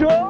Joe!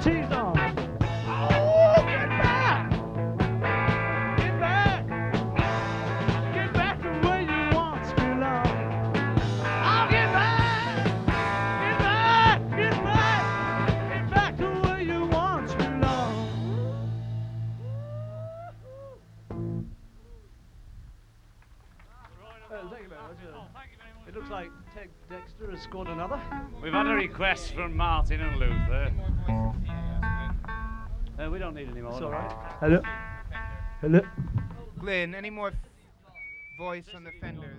cheese on. Oh, get back! Get back! Get back to where you once belonged. Get back! Get back! Get back! Get back to where you once belonged. Uh, it looks like Ted Dexter has scored another. We've had a request from Martin and Luther. Uh, we don't need any more. It's all right. Hello. Hello. Glyn, any more voice on the fenders?